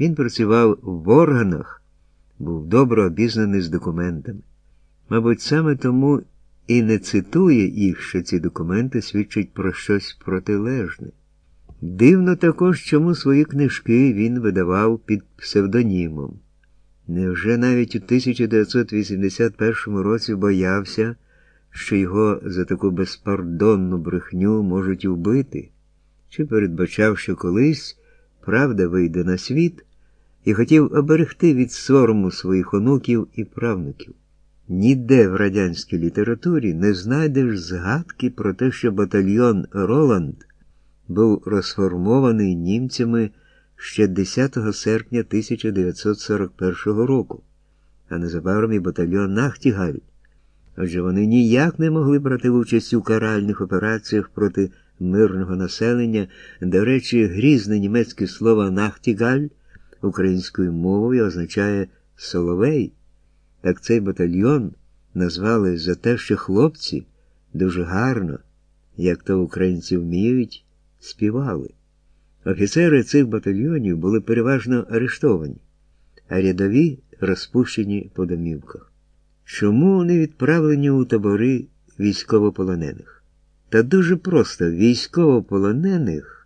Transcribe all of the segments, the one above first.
Він працював в органах, був добре обізнаний з документами. Мабуть, саме тому і не цитує їх, що ці документи свідчать про щось протилежне. Дивно також, чому свої книжки він видавав під псевдонімом. Невже навіть у 1981 році боявся, що його за таку безпардонну брехню можуть вбити, чи передбачав, що колись правда вийде на світ і хотів оберегти від сорому своїх онуків і правнуків? Ніде в радянській літературі не знайдеш згадки про те, що батальйон Роланд був розформований німцями ще 10 серпня 1941 року, а незабаром і батальйон Нахтігаль. Отже, вони ніяк не могли брати участь у каральних операціях проти мирного населення. До речі, грізне німецьке слово Нахтігаль українською мовою означає Соловей. Так цей батальйон назвали за те, що хлопці дуже гарно, як то українці вміють, співали. Офіцери цих батальйонів були переважно арештовані, а рядові розпущені по домівках. Чому не відправлені у табори військовополонених? Та дуже просто військовополонених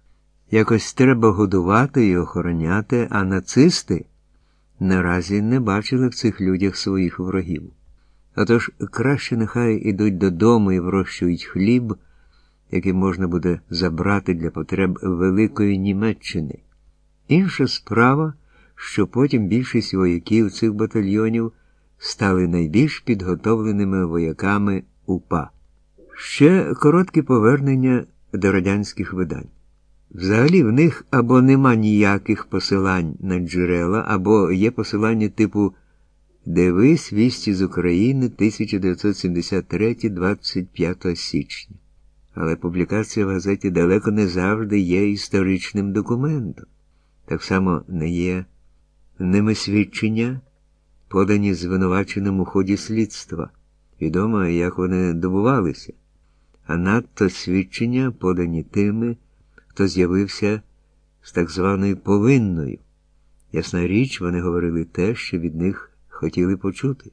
якось треба годувати і охороняти, а нацисти наразі не бачили в цих людях своїх ворогів. Отож краще нехай ідуть додому і врощують хліб, який можна буде забрати для потреб Великої Німеччини. Інша справа, що потім більшість вояків цих батальйонів стали найбільш підготовленими вояками УПА. Ще коротке повернення до радянських видань. Взагалі в них або нема ніяких посилань на джерела, або є посилання типу Дивись вісті з України 1973, 25 січня. Але публікація в газеті далеко не завжди є історичним документом. Так само не є ними свідчення, подані звинуваченим у ході слідства. Відомо, як вони добувалися, а надто свідчення подані тими, хто з'явився з так званою повинною. Ясна річ, вони говорили те, що від них хотіли почути.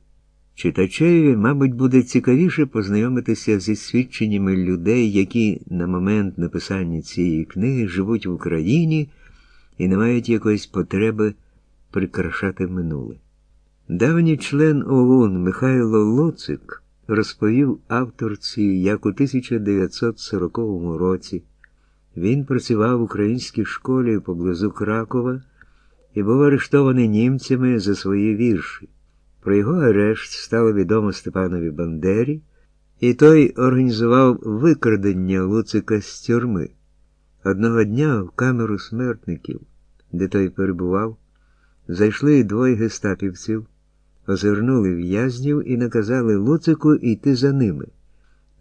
Читачеві, мабуть, буде цікавіше познайомитися зі свідченнями людей, які на момент написання цієї книги живуть в Україні і не мають якоїсь потреби прикрашати минуле. Давній член ОУН Михайло Лоцик розповів авторці, як у 1940 році він працював в українській школі поблизу Кракова і був арештований німцями за свої вірші. Про його арешт стало відомо Степанові Бандері, і той організував викрадення Луцика з тюрми. Одного дня в камеру смертників, де той перебував, зайшли двоє гестапівців, озирнули в'язнів і наказали Луцику йти за ними.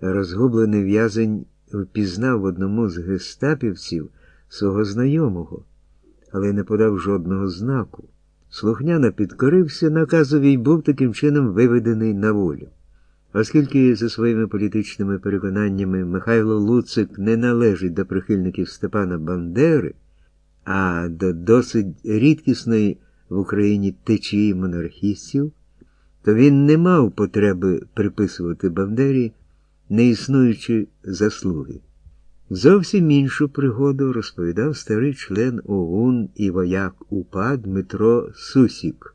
Розгублений в'язень впізнав в одному з гестапівців свого знайомого, але не подав жодного знаку. Слухняно підкорився наказові й був таким чином виведений на волю. Оскільки за своїми політичними переконаннями Михайло Луцик не належить до прихильників Степана Бандери, а до досить рідкісної в Україні течії монархістів, то він не мав потреби приписувати Бандері неіснуючі заслуги. Зовсім іншу пригоду розповідав старий член ОУН і вояк УПА Дмитро Сусік.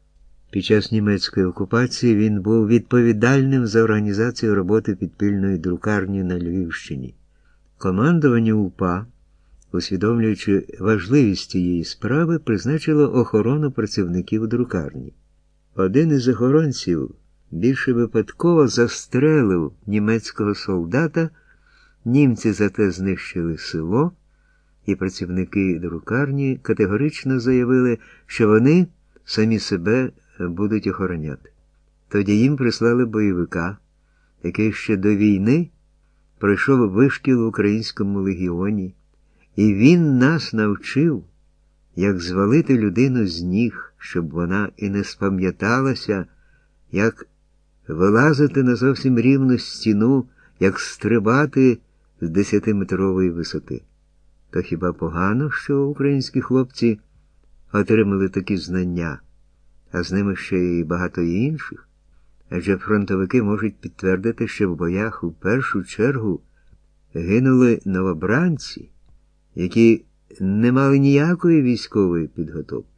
Під час німецької окупації він був відповідальним за організацію роботи підпільної друкарні на Львівщині. Командування УПА, усвідомлюючи важливість цієї справи, призначило охорону працівників друкарні. Один із охоронців більше випадково застрелив німецького солдата. Німці зате знищили село, і працівники друкарні категорично заявили, що вони самі себе будуть охороняти. Тоді їм прислали бойовика, який ще до війни пройшов вишкіл в українському легіоні, і він нас навчив, як звалити людину з ніг, щоб вона і не спам'яталася, як вилазити на зовсім рівну стіну, як стрибати з десятиметрової висоти. То хіба погано, що українські хлопці отримали такі знання, а з ними ще й багато інших. Адже фронтовики можуть підтвердити, що в боях у першу чергу гинули новобранці, які не мали ніякої військової підготовки.